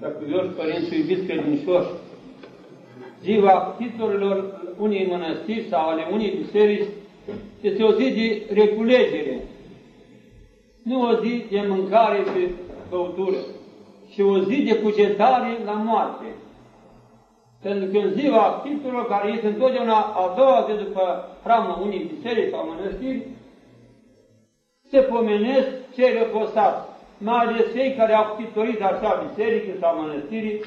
Dragulioși părinți și iubiți credincioși, ziua titlurilor unei mănăstiri sau ale unei biserici este o zi de reculegere, nu o zi de mâncare și băutură, ci o zi de cugetare la moarte. Pentru că în ziua titlurilor, care este întotdeauna a doua zi după hramul unei biserici sau mănăstiri, se pomenesc cei răposați, mai ales cei care au pitorit așa biserică sau mănăstirii,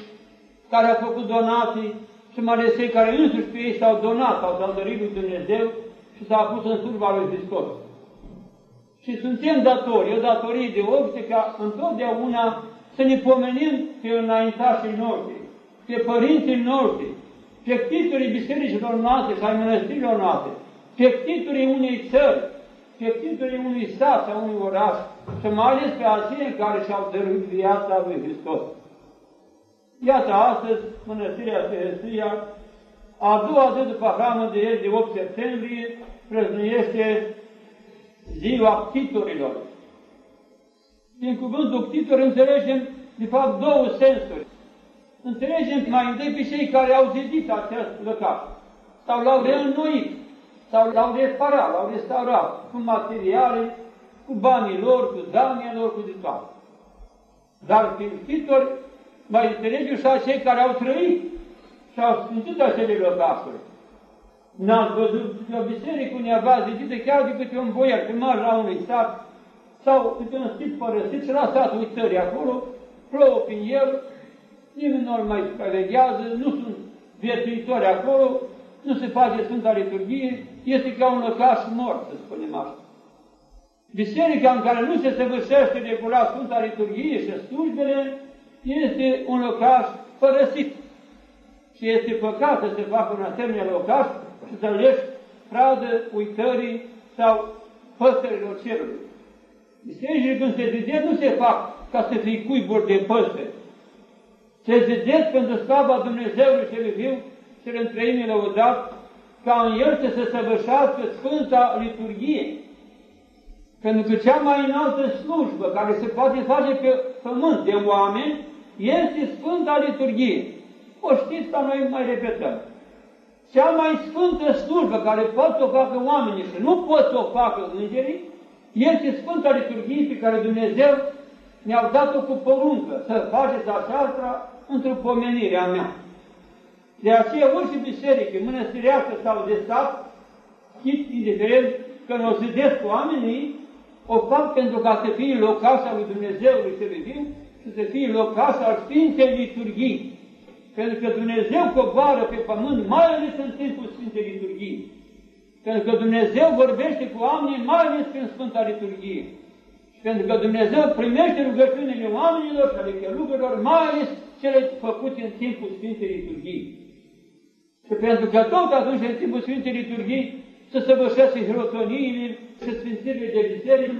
care au făcut donații și mai ales cei care însuși pe ei s-au donat sau s-au dărit lui Dumnezeu și s-au pus în slujba lui Hristos. Și suntem datori, o datorie de obște ca întotdeauna să ne pomenim pe înaintașii noștri, pe părinții noștri, pe titurii bisericilor noastre sau mănăstirilor noastre, pe titurii unei țări, pe titurii unui sat sau unui oraș și mai ales pe aceia care și-au dăruit viața lui Hristos. Iată, astăzi, Mănăstirea Sfântâia, a doua zi după hramă de ieri, de 8 septembrie, prăznuiește ziua titurilor. Din cuvântul titor înțelegem, de fapt, două sensuri. Înțelegem mai întâi pe cei care au zidit acest lăcaș sau l-au reînnoit sau l-au reparat, l-au restaurat cu materiale, cu banii lor, cu dania lor, cu de toate. Dar prin titori mai înțelegem și cei care au trăit și au sfințit acele lăcașuri. N-ați văzut o biserică unde avea zidită chiar de câte un boier primar la unui stat sau câte un stit părăsit și la satul țării acolo, plouă prin el, nimeni nu mai supraveghează, nu sunt viețuitori acolo, nu se face Sfânta Liturghie, este ca un lăcaș mort, să spunem așa. Biserica în care nu se săvârșește regulat Sfânta Liturghie și slujbele, este un locaș părăsit. Și este păcat să se facă un asemenea locaș și să leși pradă uitării sau păsărilor cerului. Bisericile când se zidesc nu se fac ca să fie cuiburi de păsări. Se zidesc pentru slava Dumnezeului cel viu și în trăimile lăudat, ca în el să se săvârșească Sfânta Liturghie. Pentru că cea mai înaltă slujbă care se poate face pe pământ de oameni este Sfânta Liturghie. O știți, dar noi mai repetăm. Cea mai sfântă slujbă care pot să o facă oamenii și nu pot să o facă îngerii, este Sfânta Liturghie pe care Dumnezeu ne-au dat-o cu poruncă, să faceți aceasta într-o pomenire a mea. De aceea, orice biserică, mănăstirească sau de stat, chit indiferent că nu o zidesc oamenii, o fac pentru ca să fie locașa lui Dumnezeu, lui Sfântul, și să fie locaș al Sfintei Liturghii. Pentru că Dumnezeu coboară pe pământ, mai ales în timpul Sfintei Liturghii. Pentru că Dumnezeu vorbește cu oamenii, mai ales prin Sfânta Liturghie. Și pentru că Dumnezeu primește rugăciunile oamenilor și ale călugărilor, mai ales cele făcute în timpul Sfintei Liturghii. Și pentru că tot atunci, în timpul Sfintei Liturghii, să săvârșească hirotoniile și sfințirile de biserică,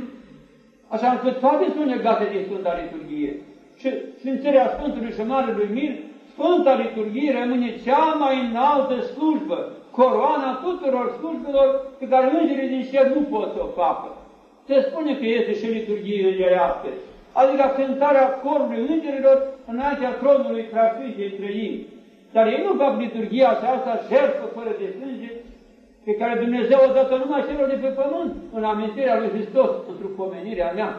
așa încât toate sunt legate de Sfânta Liturghie și Sfințirea Sfântului și Marelui Mir, Sfânta Liturghie rămâne cea mai înaltă slujbă, coroana tuturor slujbelor pe care îngerii din cer nu pot să o facă. Se spune că este și liturghie îngerească, adică cântarea corului îngerilor înaintea tronului Preasfintei Trăini. Dar ei nu fac liturghia aceasta jertfă fără de sânge, pe care Dumnezeu o dată numai celor de pe pământ, în amintirea lui Hristos, într-o pomenire a mea.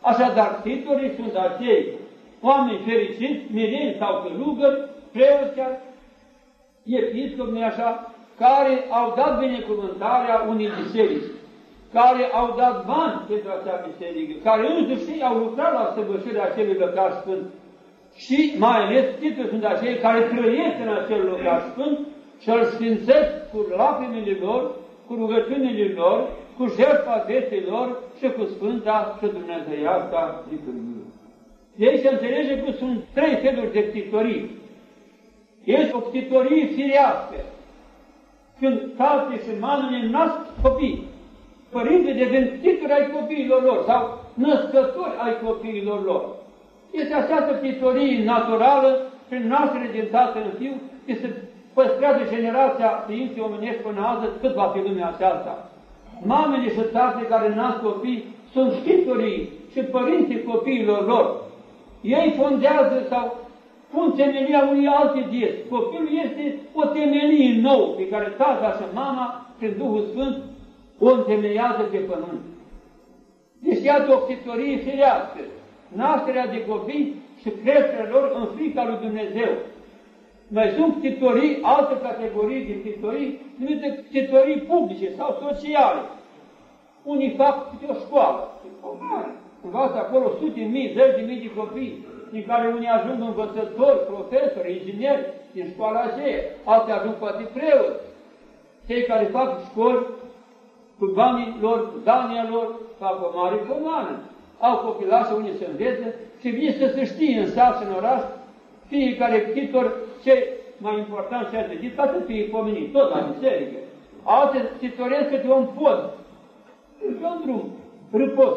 Așadar, titulii sunt acei oameni fericiți, mireni sau călugări, preoți chiar, episcopi, nu așa, care au dat binecuvântarea unei biserici, care au dat bani pentru acea biserică, care însuși au lucrat la săvârșirea acelui lăcaș sfânt. Și mai ales titulii sunt acei care trăiesc în acel lăcaș sfânt și îl sfințesc cu lacrimile lor, cu rugăciunile lor, cu jertfa vieții lor și cu Sfânta și Dumnezeiasca liturghie. De aici se înțelege că sunt trei feluri de ctitorii. Este o ctitorie firească, când tatăl și mamele nasc copii. Părintele devin titori ai copiilor lor sau născători ai copiilor lor. Este această ctitorie naturală prin naștere din tată în fiu, este păstrează generația ființei omenești până azi cât va fi lumea aceasta mamele și tatăle care nasc copii sunt scriptorii și părinții copiilor lor. Ei fondează sau pun temelia unui alte vieți. Copilul este o temelie nouă pe care tata și mama, prin Duhul Sfânt, o întemeiază pe pământ. Deci iată o ptitorie firească, nașterea de copii și creșterea lor în frica lui Dumnezeu. Mai sunt ptitorii, alte categorii de ptitorii, numite ptitorii publice sau sociale. Unii fac câte o școală, o mare, învață acolo sute mii, zeci de mii de copii, din care unii ajung învățători, profesori, ingineri din școala aceea, alții ajung poate preoți. Cei care fac școli cu banii lor, cu dania lor, fac o mare pomană. Au copilași unii se învețe și vin să se știe în sat și în oraș fiecare titor ce mai important și a zis, ca să fie pomenit, tot la biserică. Alte titoresc câte un pod, pe un drum, râpos.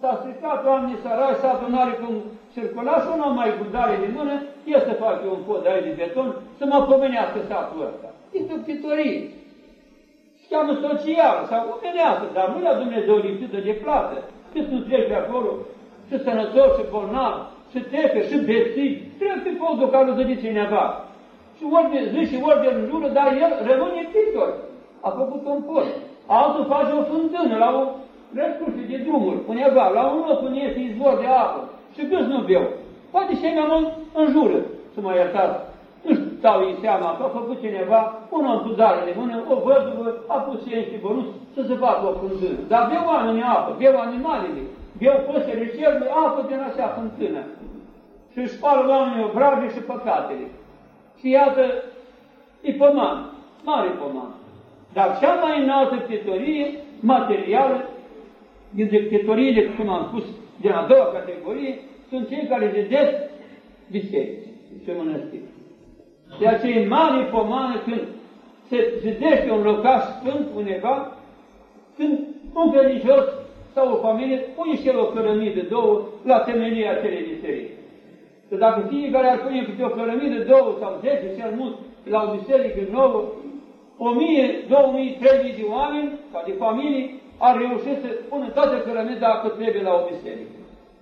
S-a stricat oamenii sărași, s-a adunare cum circulaș și un om mai gudare de mână, e să facă un pod aici de beton, să mă pomenească satul ăsta. Este o pitorie. Se cheamă social sau omenească, dar nu la Dumnezeu lipsită de plată. Cât nu treci pe acolo, și sănătos, și bolnav, și tepe, și bețiv, trebuie pe podul care nu zice cineva. Și ori de zi și ori de în jură, dar el rămâne pictor. A făcut un pod. Altul face o fântână la o răscurse de drumuri, undeva, la un loc unde este izvor de apă. Și câți nu beau? Poate și mai mult în jură, să mă iertați. Nu stau în seama că a făcut cineva, un om cu zare de mână, o văduvă, a pus ei și bănuț să se facă o fântână. Dar beau oamenii apă, beau animalele, beau păsările cerului apă din așa fântână. Și își spală oamenii obrage și păcatele. Și iată, e păman, mare păman. Dar cea mai înaltă pitorie materială, dintre pitoriile, cum am spus, din a doua categorie, sunt cei care zidesc biserici și mănăstiri. De aceea e mare pomană când se zidește un locaș sfânt undeva, când un credincios sau o familie pune și el o cărămidă, două, la temelia acelei biserici. Că dacă fiecare ar pune câte o cărămidă, două sau zece, cel mult, la o biserică nouă, o mie, două mii, trei mii de oameni, ca de familii, ar reuși să pună toată cărămida cât trebuie la o biserică.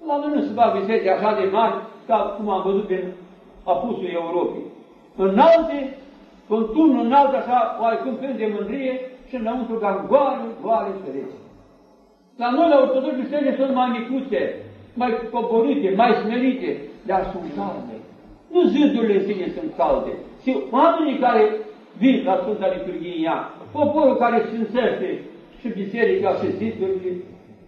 La noi nu se fac biserici așa de mari, ca cum am văzut prin apusul Europei. Înalte, cu un turn înalt așa, oarecum plin de mândrie și înăuntru ca goale, goale ferești. La noi, la ortodoxi, biserici sunt mai micuțe, mai coborite, mai smerite, dar sunt calde. Nu zidurile în sine sunt calde, ci oamenii care vin la Sfânta Liturghie în ea, poporul care sfințește și biserica și zidurile,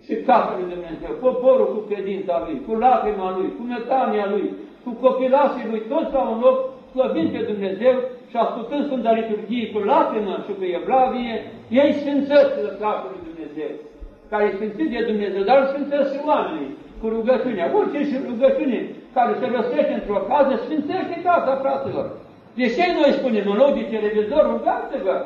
și casa lui Dumnezeu, poporul cu credința lui, cu lacrima lui, cu metania lui, cu copilașii lui, toți la un loc, slăbind pe Dumnezeu și ascultând Sfânta Liturghie cu lacrimă și cu evlavie, ei sfințesc lăcașul lui Dumnezeu, care e sfințit de Dumnezeu, dar sfințesc și oamenii cu rugăciunea. Orice și rugăciune care se răstește într-o casă, sfințește casa, fraților. De ce noi spunem în loc de televizor, rugați-vă,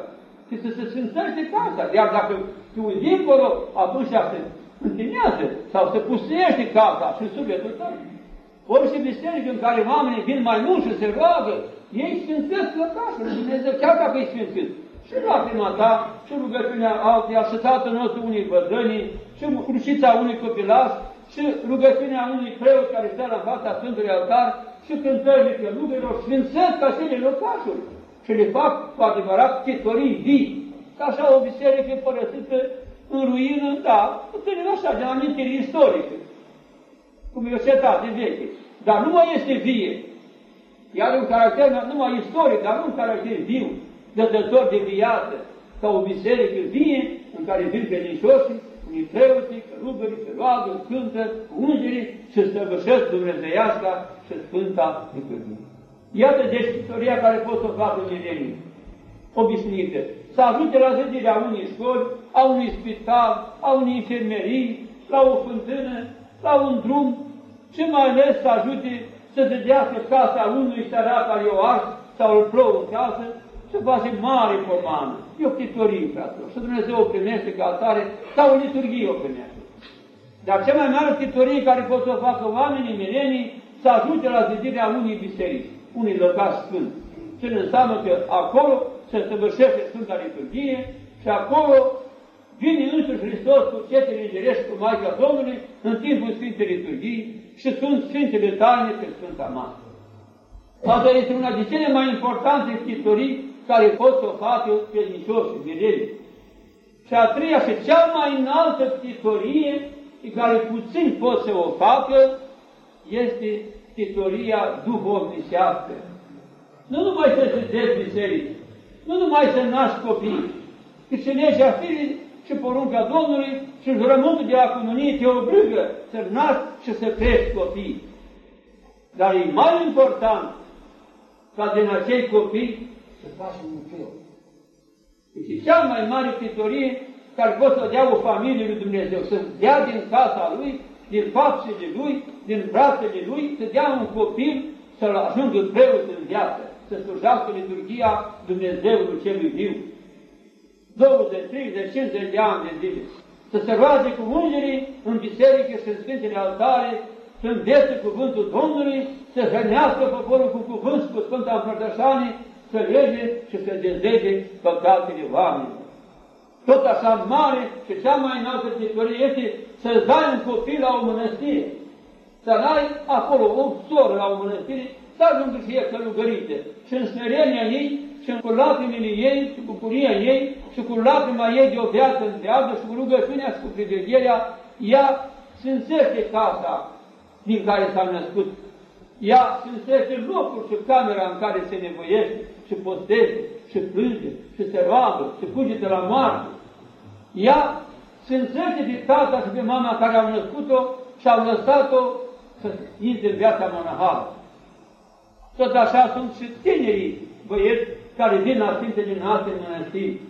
și să se sfințește casa. Iar dacă tu dincolo, atunci se întinează sau se pusește casa și sufletul tău. Ori și biserică în care oamenii vin mai mult și se roagă, ei sfințesc lăcașul lui Dumnezeu, chiar dacă e sfințit. Și lacrima ta, și rugăciunea altuia, și tatăl nostru unui bătrânii, și crucița unui copilaș, și rugăciunea unui preot care stă la fața Sfântului Altar, și cântările călugărilor, sfințesc acele locașuri și le fac cu adevărat titorii vii. Ca așa o biserică părăsită în ruină, da, puțin așa, de amintiri istorice, cum e o cetate veche. Dar nu mai este vie. Iar un caracter numai istoric, dar nu un caracter viu, dădător de viață, ca o biserică vie în care vin credincioșii, unii preoții, călugării, se roagă, cântă, ungerii și stăvășesc Dumnezeiasca și Sfânta Liturghie. Iată deci istoria care pot să o facă milenii obișnuite. Să ajute la zidirea unui școli, a unui spital, a unei infirmerii, la o fântână, la un drum și mai ales să ajute să zidească casa unui sărac care o ars sau îl plouă în casă, să face mare pomană. E o chitorie, fraților. Și Dumnezeu o primește ca atare sau o liturghie o primește. Dar cea mai mare chitorie care pot să o facă oamenii, milenii, să ajute la zidirea unui biserici, unui locaș sfânt. Ce înseamnă că acolo se săvârșește Sfânta Liturghie și acolo vine însuși Hristos cu cetele îngerești cu Maica Domnului în timpul Sfintei Liturghii și sunt Sfintele Taine pe Sfânta Masă. Asta este una din cele mai importante scriptorii care pot să o facă credincioșii, mirele. Și a treia și cea mai înaltă scriptorie pe care puțin pot să o facă este scriptoria duhovnicească. Nu numai să se dezi biserici, nu numai să naști copii, cât și legea firii și porunca Domnului și jurământul de acununie te obligă să naști și să crești copii. Dar e mai important ca din acei copii să faci un fiu. Deci cea mai mare pitorie care poate să dea o familie lui Dumnezeu, să dea din casa lui, din faptele lui, din brațele lui, să dea un copil să-l ajungă preot în viață, să slujească liturgia Dumnezeului celui viu. 20, 30, 50 de ani de zile. Să se roage cu îngerii în biserică și în Sfintele Altare, să învețe cuvântul Domnului, să hrănească poporul cu cuvânt cu Sfânta Împărtășanie, să lege și să dezlege păcatele oamenilor. Tot așa mare și cea mai înaltă victorie este să-ți dai un copil la o mănăstire, să ai acolo o soră la o mănăstire, să ajungă și ea călugărite și în smerenia ei și cu lacrimile ei și cu bucuria ei și cu lacrima ei de o viață întreagă și cu rugăciunea și cu privegherea, ea sfințește casa din care s-a născut. Ea sfințește locul și camera în care se nevoiește și postește și plânge și se roagă și fuge de la moarte. Ea sfințește de tata și pe mama care au născut-o și au lăsat-o să intre în viața monahală. Tot așa sunt și tinerii băieți care vin la Sfintele noastre în mănăstiri.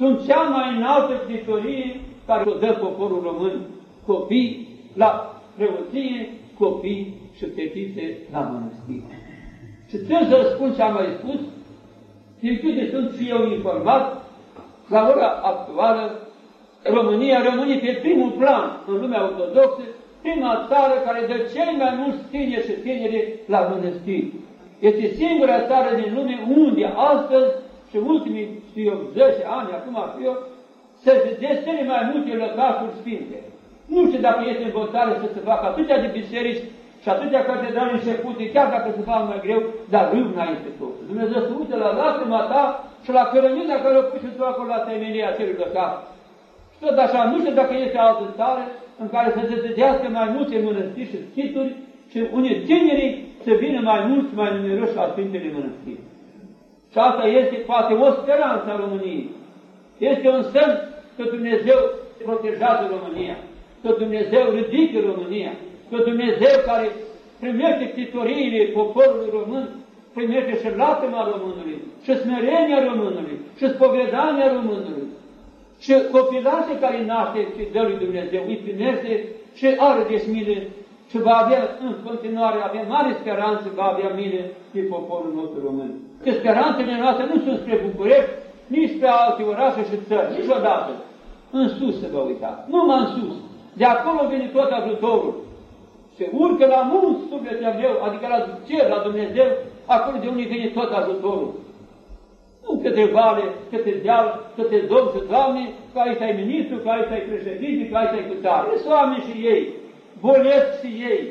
Sunt cea mai înaltă critorie care o dă poporul român. Copii la preoție, copii și fetițe la mănăstire. Și trebuie să spun ce am mai spus, din câte sunt și eu informat, la ora actuală, România rămâne pe primul plan în lumea ortodoxă, prima țară care dă cei mai mulți tineri și tineri la mănăstiri. Este singura țară din lume unde astăzi și ultimii, știu eu, 10 ani, acum știu eu, se vedeți cele mai multe lăcașuri sfinte. Nu știu dacă este în votare să se facă atâtea de biserici și atâtea catedrale începute, chiar dacă se fac mai greu, dar râvna este tot. Dumnezeu se uită la lacrima ta și la cărămina care o pui și tu acolo la temelia acelui lăcaș. Și tot așa, nu știu dacă este altă țară în care să se dedească mai multe mănăstiri și schituri și unii tinerii să vină mai mulți, mai numeroși la Sfintele Mănăstiri. Și asta este poate o speranță a României. Este un semn că Dumnezeu protejează România, că Dumnezeu ridică România, că Dumnezeu care primește titoriile poporului român, primește și lacrima românului, și smerenia românului, și spovedania românului. Și copilașii care naște și dă lui Dumnezeu, îi primește și are de milă și va avea în continuare, avea mare speranță, va avea mine de poporul nostru român. Că speranțele noastre nu sunt spre București, nici spre alte orașe și țări, niciodată. În sus să vă uitați, numai în sus. De acolo vine tot ajutorul. Se urcă la munți sufletul meu, adică la cer, la Dumnezeu, acolo de unde vine tot ajutorul. Nu către vale, către deal, către domn și doamne, că aici ai ministru, că aici ai președinte, că aici ai cutare. Sunt oameni și ei bolesc și ei,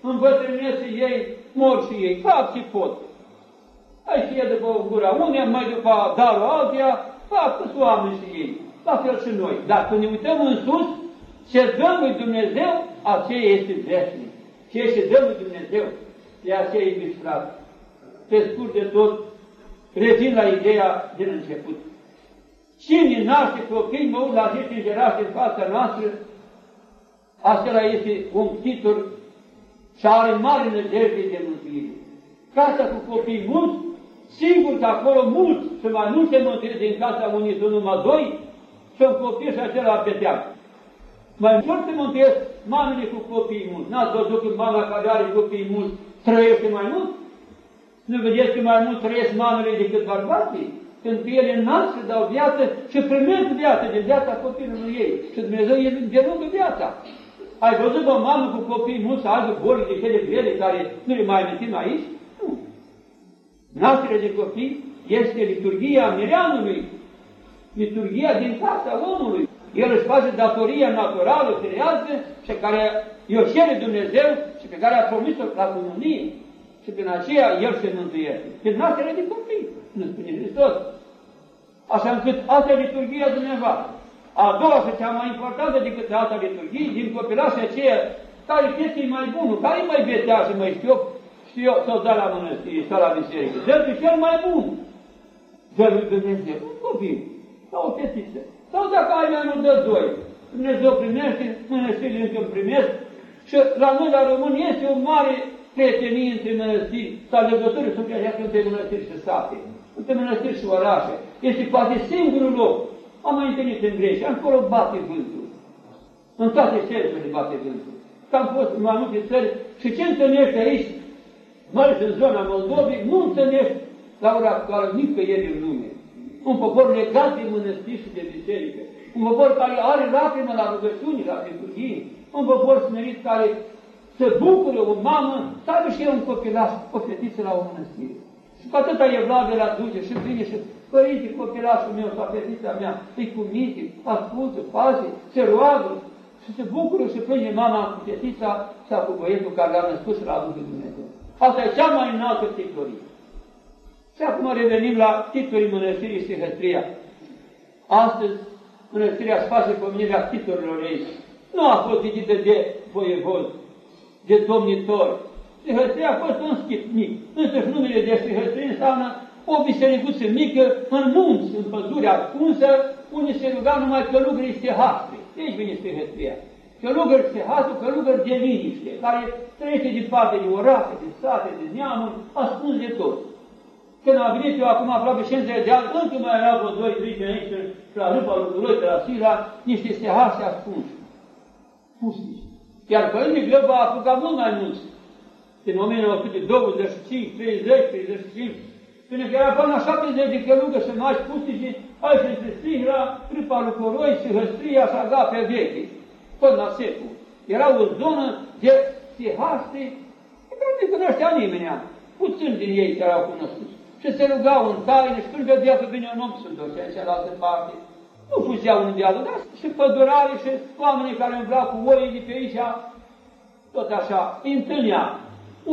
îmbătrânesc și ei, mor și ei, fac ce pot. Ai și e după gura unea, mai după darul altia, fac câți oameni și ei, la fel și noi. Dar când ne uităm în sus, ce dăm lui Dumnezeu, aceea este veșnic. Ce ce dăm lui Dumnezeu, e aceea iubiți frate. Pe scurt de tot, revin la ideea din început. Cine naște copii, mă uit la zice în fața noastră, acela este un titul și are mare nădejde de mântuire. Casa cu copii mulți, sigur că acolo mulți și mai mulți se mântuire din casa unii sunt numai doi și un copil și acela peteac. Mai mult se mântuiesc mamele cu copii mulți. N-ați văzut că mama care are copii mulți trăiește mai mult? Nu vedeți că mai mult trăiesc mamele decât bărbații? Când ele nasc și dau viață și primesc viață din viața copilului ei. Și Dumnezeu e de lungă viața. Ai văzut o mamă cu copii mulți să aibă boli de cele grele care nu le mai amintim aici? Nu. Nașterea de copii este liturgia mireanului, liturgia din casa omului. El își face datoria naturală, firească, și care i-o cere Dumnezeu și pe care a promis-o la comunie. Și prin aceea El se mântuiește. Prin naștere de copii, nu spune Hristos. Așa încât asta e liturghia dumneavoastră. A doua și cea mai importantă decât alta liturghie, din copilașii aceea, care este mai bunul, care e mai vetea și mai știu, știu eu, să-o dă la mănăstire sau la biserică. Dă cel mai bun. Dă lui Dumnezeu, un copil, sau o fetiță. Sau dacă ai mai mult, dă doi. Dumnezeu primește, mănăstirile încă primesc. Și la noi, la români, este o mare prietenie între mănăstiri sau legătură sunt chiar între mănăstiri și sate, între mănăstiri și orașe. Este poate singurul loc. Am mai întâlnit în Grecia, acolo bate vântul. În toate țările bate vântul. Că am fost în mai multe țări și ce întâlnești aici, mai ales în zona Moldovei, nu întâlnești la ora actuală nicăieri în lume. Un popor legat de mănăstiri și de biserică. Un popor care are lacrimă la rugăciuni, la liturghii. Un popor smerit care să bucure o mamă să aibă și eu un copilaș, o fetiță la o mănăstire. Și cu atâta evlavie la duce și vine și Părinte, copilașul meu sau fetița mea, îi cu minte, ascultă, paze, se roagă și se bucură și plânge mama cu fetița sau cu băietul care l-a născut și l-a adus Dumnezeu. Asta e cea mai înaltă titlorie. Și acum revenim la titlurii mănăstirii Sihăstria. Astăzi, mănăstirea își face pomenirea titlurilor ei. Nu a fost vizită de voievod, de domnitor. Sihăstria a fost un schip mic. Însăși numele de Sihăstria înseamnă o bisericuță mică în munți, în pădure ascunsă, unde se ruga numai călugării stehastri. Deci vine stehăstria. Călugări stehastri, călugări de liniște, care trăiește departe de orașe, de sate, de neamuri, ascuns de tot. Când am venit eu acum aproape 50 de ani, încă mai erau vreo 2 3 de aici, și la râpa lui Duloi, pe la Sila, niște stehastri ascunși. Pusnici. Iar Părintele Glăb a apucat mult mai mulți. În 1925, 30, 35, Spune că era până la 70 de călugă să mași pustici aici între Sihra, Râpa lui Coroi și Hăstria și Agape veche, până la secul. Era o zonă de sihaste, care nu cunoștea nimeni. Puțin din ei care au cunoscut. Și se rugau în taină și când vedea că vine un om, se întorcea în cealaltă parte. Nu fugeau unul de altul, dar și pădurare și oamenii care umblau cu oii de pe aici, tot așa, îi întâlnea.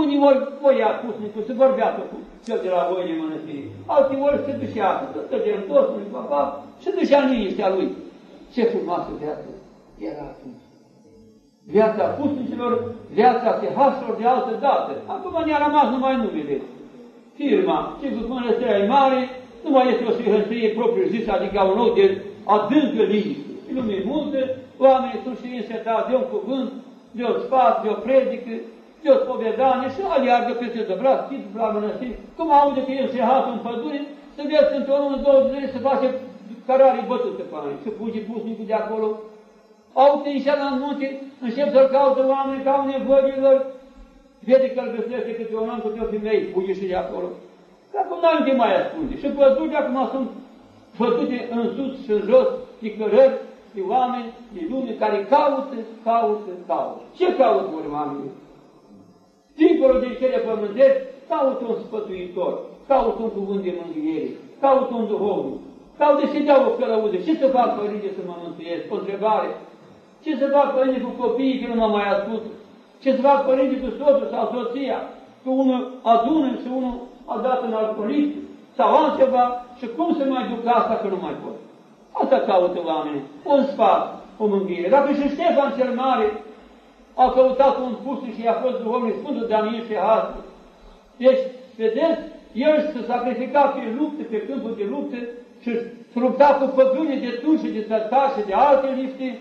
Unii ori voia pusnicul, se vorbea cu cel de la voile mănăstirii. Alții ori se ducea, tot de întors, unui papa, se ducea în liniștea lui. Ce frumoasă viață era atunci. Viața pusnicilor, viața tehașilor de altă dată. Acum ne-a rămas numai numele. Firma, ce cu mănăstirea e mare, nu mai este o sfihăstrie propriu zis, adică un loc de adâncă liniște. Lume multă, oamenii sunt și însetați de un cuvânt, de o sfat, de o predică, de o spovedanie și aleargă peste Dăbraț, chid la mănăstiri, cum aude că el se hasă în pădure, să vezi într-o lună, două zile, să face cărare bătute pe ani, să fugi pusnicul de acolo. Au inițiat la munte, încep să-l caută oameni, ca au nevoilor, vede că îl găsește câte un om, câte o femeie, fugi și de acolo. Că acum n-am ce mai ascunde. Și pădurile acum sunt făcute în sus și în jos, ticărări, de oameni, de lume, care caută, caută, caută. Ce caută oamenii? Dincolo de cele pământești, caută un spătuitor, caută un cuvânt de mângâiere, caută un duhovnic, caută să dea o călăuză. Ce să fac, părinte, să mă mântuiesc? O întrebare. Ce să fac, părinte, cu copiii că nu mă mai ascult? Ce să fac, părinte, cu soțul sau soția? Că unul adună și unul a dat în alcoolic sau altceva și cum să mai duc asta că nu mai pot? Asta caută oamenii. Un sfat, o mângâiere. Dacă și Ștefan cel Mare a căutat un pustiu și i-a fost duhovnic Sfântul Daniel și Hastru. Deci, vedeți, el se sacrifica pe lupte, pe câmpul de lupte și se lupta cu păgâne de tunși, de tătași și de alte lifte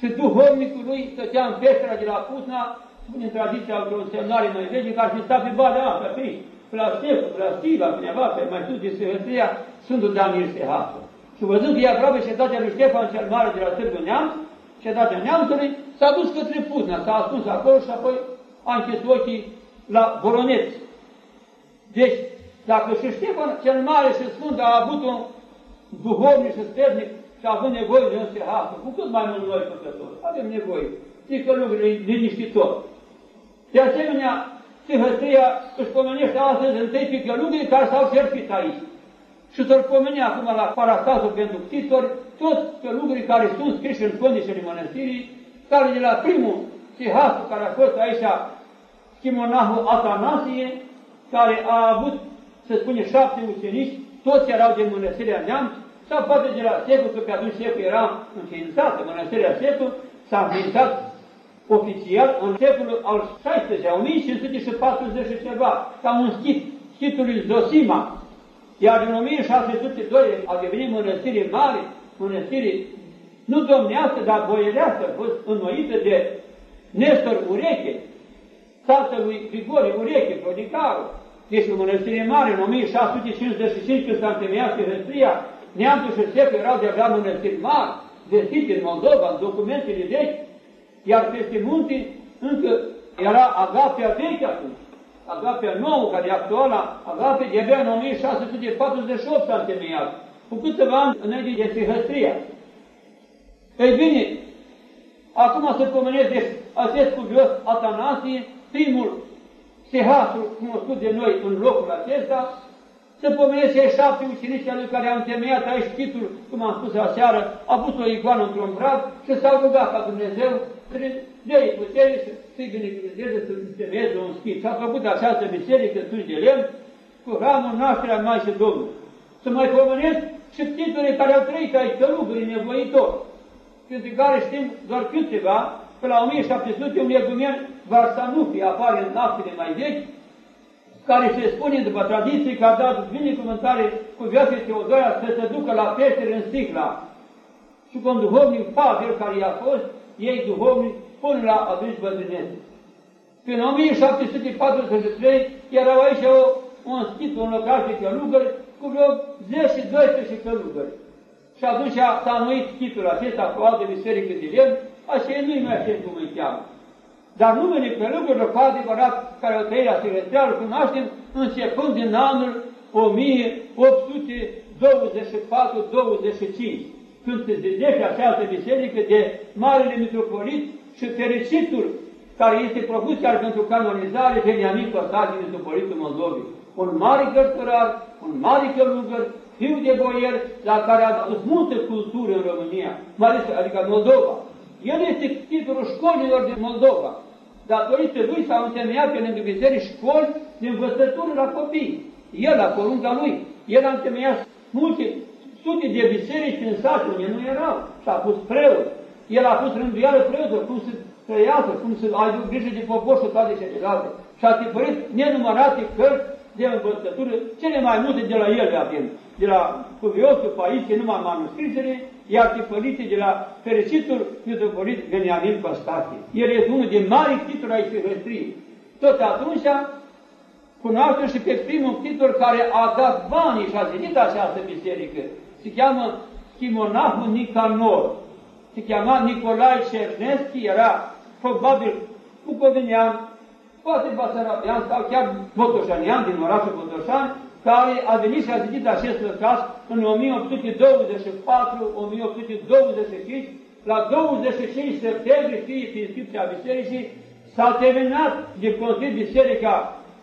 și duhovnicul lui stătea în peștera de la Pusna, spune în tradiția unor semnare mai vechi, care și sta pe balea asta, pe aici, pe la Ștefă, pe la Stiva, pe neva, pe mai sus de Sfântia, Sfântul Daniel și Hastru. Și văzând că e aproape cetatea lui Ștefan cel Mare de la Târgu Neamț, cetatea neamțului, s-a dus către Puzna, s-a ascuns acolo și apoi a închis ochii la Voroneț. Deci, dacă și Ștefan cel Mare și Sfânt a avut un duhovnic și sternic și a avut nevoie de un sehată, cu cât mai mult noi păcători, avem nevoie. Zic că lucrurile liniștitor. De asemenea, Sihăstria își pomenește astăzi întâi pe călugării care s-au șerpit aici. și să-l pomeni acum la parastatul pentru ctitori, toți călugării care sunt scriși în condițiile mănăstirii, care de la primul sihastul care a fost aici, schimonahul Atanasie, care a avut, să spune, șapte ucenici, toți erau de mănăstirea Neamț, sau poate de la Secul, că pe atunci Secul era înființată, mănăstirea Secul s-a înființat oficial în secolul al XVI-lea, 1540 și ceva, ca un schit, schitul lui Zosima, iar în 1602 a devenit mănăstire mare, mănăstire nu domnească, dar boierească, a fost înnoită de Nestor Ureche, tatălui Grigore Ureche, prodicarul. Deci în mănăstire mare, în 1655, când s-a întemeiat Sihăstria, neamțul și secul erau deja mănăstiri mari, găsite în Moldova, în documentele vechi, iar peste munte încă era Agapea veche atunci. Agapea nouă, care e actuala, Agapea de-abia în 1648 s-a întemeiat, cu câteva ani înainte de Sihăstria. Ei bine, acum să pomenesc de acest curios Atanasie, primul sehasul cunoscut de noi în locul acesta, să pomenesc cei șapte ucenici lui care au întemeiat aici titlul, cum am spus aseară, a pus o icoană într-un brad și s-au rugat ca Dumnezeu să ne dea putere să-i binecuvânteze să întemeieze un schit. Și a făcut această biserică sus de lemn cu ramul nașterea Maicii Domnului. Să mai pomenesc și titlurile care au trăit aici, călugării nevoitori, pentru care știm doar câteva, pe la 1700, un egumen Varsanufi apare în naftele mai vechi, care se spune după tradiție că a dat binecuvântare cu viața Teodoria să se ducă la peștere în Sticla. Și cu un duhovnic Pavel care i-a fost, ei duhovnic până la adânci bătrânețe. În 1743 erau aici o, un schit, un local de călugări, cu vreo 10-12 călugări. Și atunci s-a anuit schitul acesta cu alte biserică de lemn, așa nu-i mai așa cum îi cheamă. Dar numele călugărilor cu adevărat care au trăit la Silvestrial cunoaștem începând din anul 1824-25, când se zidește această biserică de Marele Mitropolit și fericitul care este propus chiar pentru canonizare Beniamin Costagin, Mitropolitul Moldovei. Un mare cărturar, un mare călugăr, fiu de boier, la care a adus multă cultură în România, mai ales, adică Moldova. El este titlul școlilor din Moldova. Datorită lui s-au întemeiat pe lângă biserici școli de învățătură la copii. El, la porunca lui, el a întemeiat multe sute de biserici în sat unde nu erau și a pus preot. El a pus rânduială preotul, cum să trăiască, cum să aibă grijă de popor și toate celelalte. Și a tipărit nenumărate cărți de învățătură, cele mai multe de la el le avem. De la Cuviosul, Paisie, numai manuscrisele, iar tipărite de la fericitul mitropolit Veniamin Costache. El este unul din mari titluri ai Sfârșirii. Tot atunci cunoaște și pe primul titlu care a dat banii și a zidit această biserică. Se cheamă Chimonahul Nicanor. Se cheama Nicolae Cerneschi, era probabil bucovinean, poate basarabian sau chiar botoșanian din orașul Botoșan, care a venit și a zidit acest lăcaș în 1824-1825, la 25 septembrie, fie pe inscripția bisericii, s-a terminat de construit biserica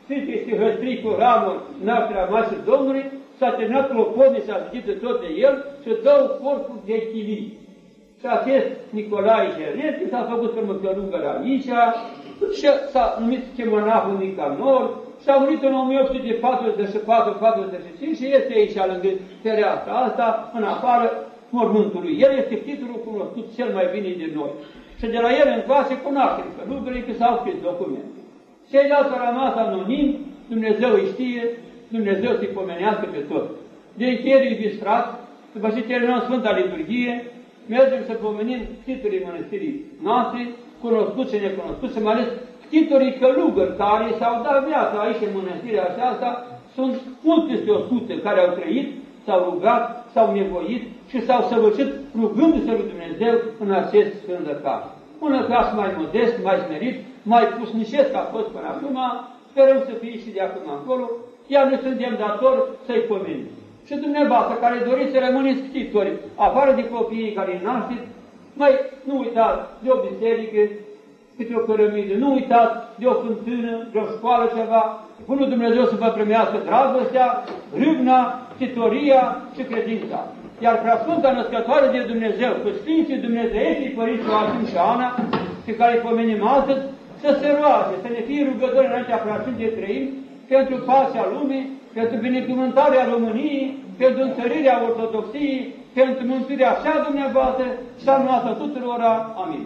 Sfântului Stihăstrii cu ramul nașterea Mașii Domnului, s-a terminat cloponii, s-a zidit tot de el și două corpuri de chilii. Și acest Nicolae Jereschi s-a făcut pe călugăr aici și s-a numit Chemonahul Nicanor, și a murit în 1844-45 și este aici lângă fereastra asta, în afară mormântului. El este titlul cunoscut cel mai bine de noi. Și de la el încoase cunoaștem că lucrurile că s-au scris documente. Ceilalți au rămas anonim, Dumnezeu îi știe, Dumnezeu să-i pomenească pe tot. De încheiere, iubiți frați, după ce terminăm Sfânta Liturghie, mergem să pomenim titlurile mănăstirii noastre, cunoscuți și necunoscuți, mai ales titorii călugări care s-au dat viața aici în mănăstirea aceasta, sunt mult peste o sută care au trăit, s-au rugat, s-au nevoit și s-au săvârșit rugându-se lui Dumnezeu în acest sfânt lăcaș. Un lăcaș mai modest, mai smerit, mai pusnicesc a fost până acum, sperăm să fie și de acum încolo, iar noi suntem datori să-i pomenim. Și dumneavoastră care doriți să rămâneți scritori, afară de copiii care îi nașteți, mai nu uitați de o biserică, câte o cărămidă. Nu uitați de o fântână, de o școală ceva. Bunul Dumnezeu să vă primească dragostea, râvna, citoria și credința. Iar Sfânta Născătoare de Dumnezeu, cu Sfinții Dumnezeiești, Părinții Joachim și Ana, pe care îi pomenim astăzi, să se roage, să ne fie rugători înaintea Preasfântei Trăim, pentru pacea lumii, pentru binecuvântarea României, pentru întărirea Ortodoxiei, pentru mântuirea așa dumneavoastră și a noastră tuturora. Amin.